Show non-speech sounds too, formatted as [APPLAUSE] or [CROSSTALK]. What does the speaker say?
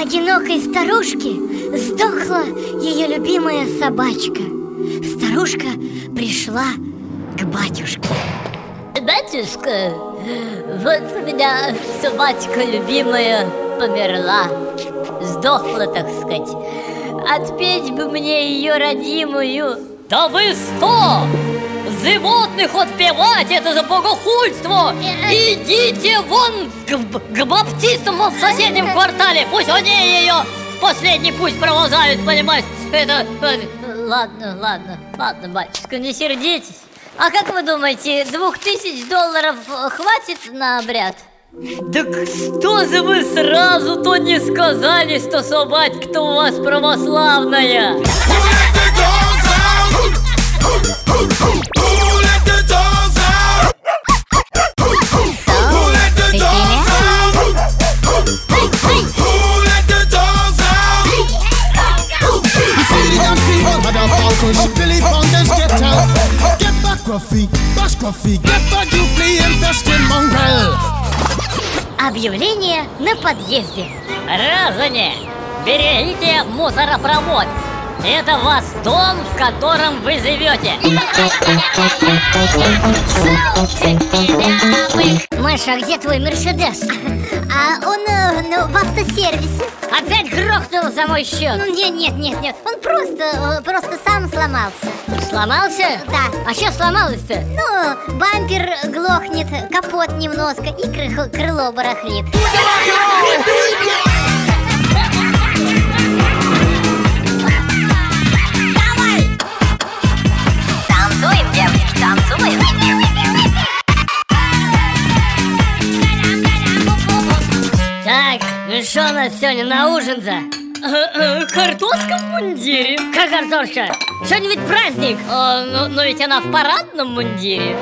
одинокой старушки сдохла ее любимая собачка. Старушка пришла к батюшке. Батюшка, вот у меня собачка любимая померла. Сдохла, так сказать. Отпеть бы мне ее родимую. Да вы сто! Животных отпевать, это за богохульство! Идите вон к, к баптистам в соседнем квартале Пусть они ее в последний путь провозают, понимаешь? Это... Ладно, ладно, ладно, батюшка, не сердитесь А как вы думаете, двух тысяч долларов хватит на обряд? Так что же вы сразу-то не сказали, что собачка-то у вас православная? Объявление на подъезде Разане! Берегите мусоропровод! Это ваш дом, в котором вы живете Маша, а где твой Мерседес? [LAUGHS] А он э, ну, в автосервисе Опять грохнул за мой счет. Ну нет, нет, нет, нет. Он просто, э, просто сам сломался. Сломался? Да. А что сломалось-то? Ну, бампер глохнет, капот немножко и крыло, крыло барахлит. Танцуем, У нас сегодня на ужин-то? Картошка в мундире Как картошка? Сегодня ведь праздник но, но ведь она в парадном мундире!